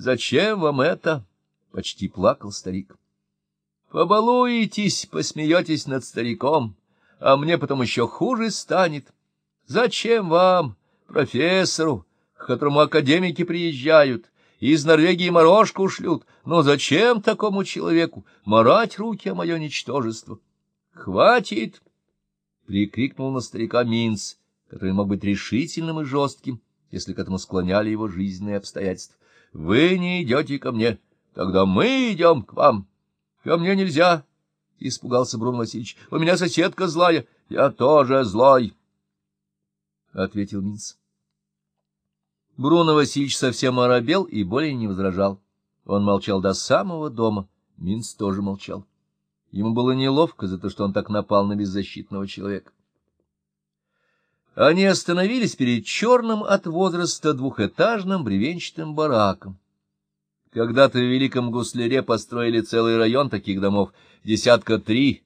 Зачем вам это? — почти плакал старик. — Побалуетесь, посмеетесь над стариком, а мне потом еще хуже станет. Зачем вам, профессору, к которому академики приезжают, из Норвегии морожку шлют, но зачем такому человеку марать руки о мое ничтожество? — Хватит! — прикрикнул на старика Минц, который мог быть решительным и жестким, если к этому склоняли его жизненные обстоятельства. — Вы не идете ко мне, тогда мы идем к вам. — Ко мне нельзя, — испугался Брун Васильевич. — У меня соседка злая. — Я тоже злой, — ответил Минц. Бруно Васильевич совсем оробел и более не возражал. Он молчал до самого дома. Минц тоже молчал. Ему было неловко за то, что он так напал на беззащитного человека. Они остановились перед черным от возраста двухэтажным бревенчатым бараком. Когда-то в Великом Гусляре построили целый район таких домов, десятка три.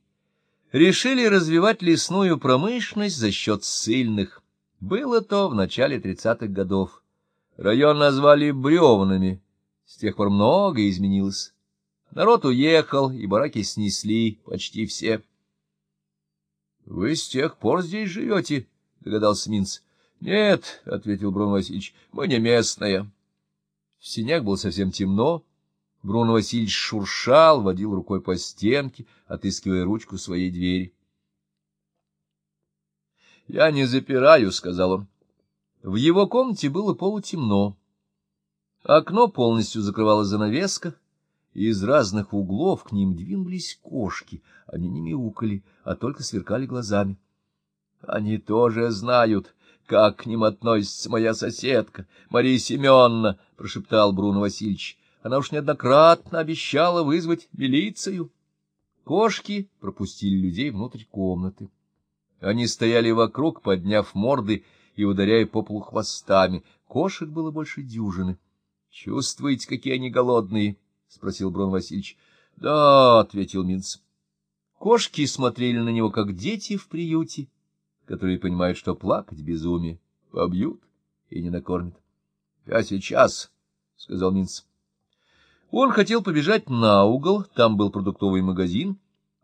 Решили развивать лесную промышленность за счет ссыльных. Было то в начале тридцатых годов. Район назвали бревнами. С тех пор многое изменилось. Народ уехал, и бараки снесли почти все. — Вы с тех пор здесь живете? — догадался Минц. — Нет, — ответил Брун Васильевич, — мы не местные. В синях было совсем темно. Брун Васильевич шуршал, водил рукой по стенке, отыскивая ручку своей двери. — Я не запираю, — сказал он. В его комнате было полутемно. Окно полностью закрывала занавеска, и из разных углов к ним двинулись кошки. Они не мяукали, а только сверкали глазами. — Они тоже знают, как к ним относится моя соседка, Мария Семеновна, — прошептал Бруно Васильевич. Она уж неоднократно обещала вызвать милицию. Кошки пропустили людей внутрь комнаты. Они стояли вокруг, подняв морды, и ударяя по полу хвостами. Кошек было больше дюжины. — Чувствуете, какие они голодные? — спросил Брон Васильевич. — Да, — ответил Минц. Кошки смотрели на него, как дети в приюте, которые понимают, что плакать безумие. Побьют и не накормят. — Я сейчас, — сказал Минц. Он хотел побежать на угол, там был продуктовый магазин,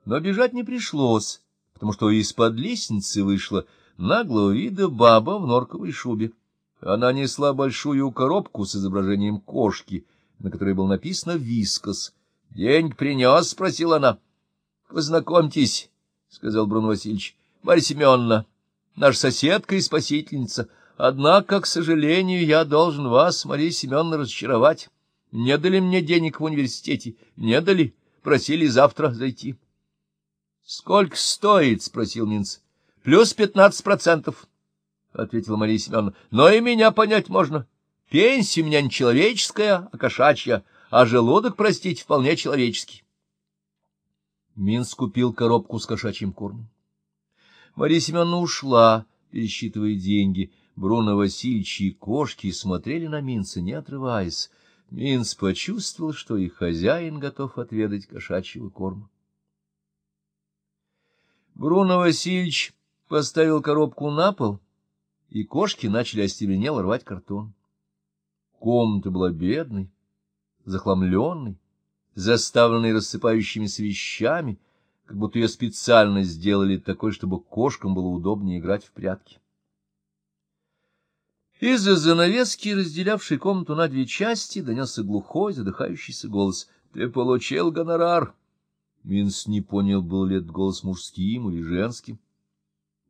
но бежать не пришлось, потому что из-под лестницы вышла наглого вида баба в норковой шубе. Она несла большую коробку с изображением кошки, на которой был написано «Вискос». — Деньги принес? — спросила она. — Познакомьтесь, — сказал Брун Васильевич. — Марья Семеновна, наша соседка и спасительница. Однако, к сожалению, я должен вас, Мария Семеновна, разочаровать. Не дали мне денег в университете? Не дали? Просили завтра зайти. — Сколько стоит? — спросил Минц. — Плюс пятнадцать процентов, — ответила Мария Семеновна. — Но и меня понять можно. Пенсия у меня не человеческая, а кошачья, а желудок, простите, вполне человеческий. Минс купил коробку с кошачьим кормом. Мария Семеновна ушла, пересчитывая деньги. Бруно Васильевич и кошки смотрели на Минца, не отрываясь. Минц почувствовал, что и хозяин готов отведать кошачьего корма. Бруно Васильевич поставил коробку на пол, и кошки начали остебенело рвать картон. Комната была бедной, захламленной, заставленной рассыпающимися вещами, как будто ее специально сделали такой, чтобы кошкам было удобнее играть в прятки. Из-за занавески, разделявшей комнату на две части, донесся глухой, задыхающийся голос. — Ты получил гонорар? Минс не понял, был ли этот голос мужским или женским.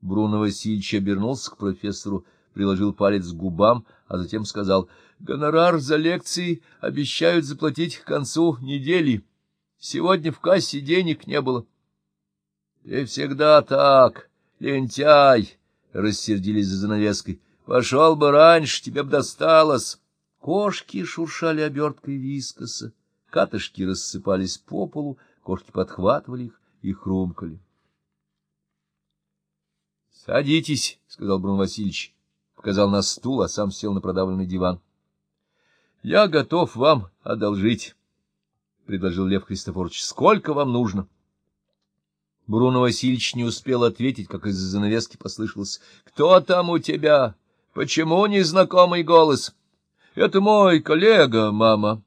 Бруно Васильевич обернулся к профессору, приложил палец к губам, а затем сказал, — Гонорар за лекции обещают заплатить к концу недели. Сегодня в кассе денег не было. — Ты всегда так, лентяй, — рассердились за занавеской. — Пошел бы раньше, тебе б досталось. Кошки шуршали оберткой вискоса, катышки рассыпались по полу, кошки подхватывали их и хрумкали. — Садитесь, — сказал Брун Васильевич, показал на стул, а сам сел на продавленный диван. — Я готов вам одолжить, — предложил Лев Христофорович. — Сколько вам нужно? Бруно Васильевич не успел ответить, как из-за занавески послышалось. — Кто там у тебя? Почему незнакомый голос? — Это мой коллега, мама.